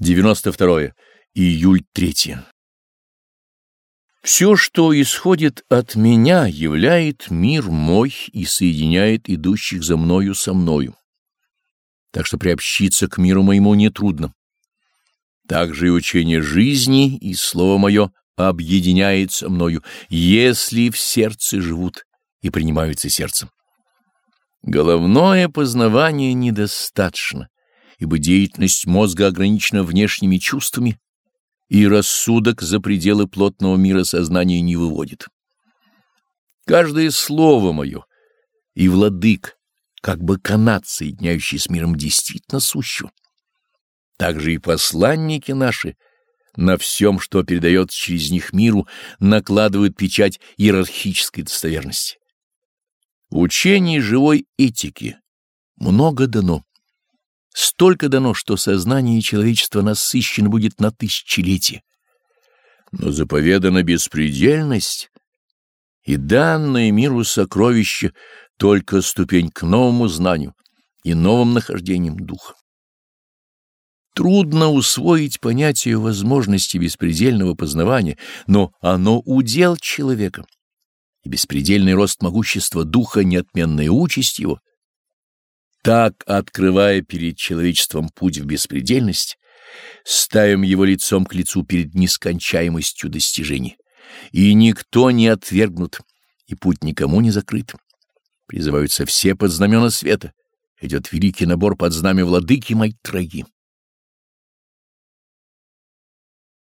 92 июль 3 Все, что исходит от меня, являет мир мой и соединяет идущих за мною со мною. Так что приобщиться к миру моему нетрудно. Также и учение жизни и слово мое объединяется мною, если в сердце живут и принимаются сердцем. Головное познавание недостаточно ибо деятельность мозга ограничена внешними чувствами, и рассудок за пределы плотного мира сознания не выводит. Каждое слово мое и владык, как бы канат, соединяющий с миром действительно сущего. Также и посланники наши на всем, что передается через них миру, накладывают печать иерархической достоверности. Учение живой этики много дано. Столько дано, что сознание человечества насыщено будет на тысячелетия. Но заповедана беспредельность, и данное миру сокровище — только ступень к новому знанию и новым нахождениям духа. Трудно усвоить понятие возможности беспредельного познавания, но оно удел человека, и беспредельный рост могущества духа — неотменная участь его — так, открывая перед человечеством путь в беспредельность, ставим его лицом к лицу перед нескончаемостью достижений. И никто не отвергнут, и путь никому не закрыт. Призываются все под знамена света. Идет великий набор под знамя владыки Майтраги.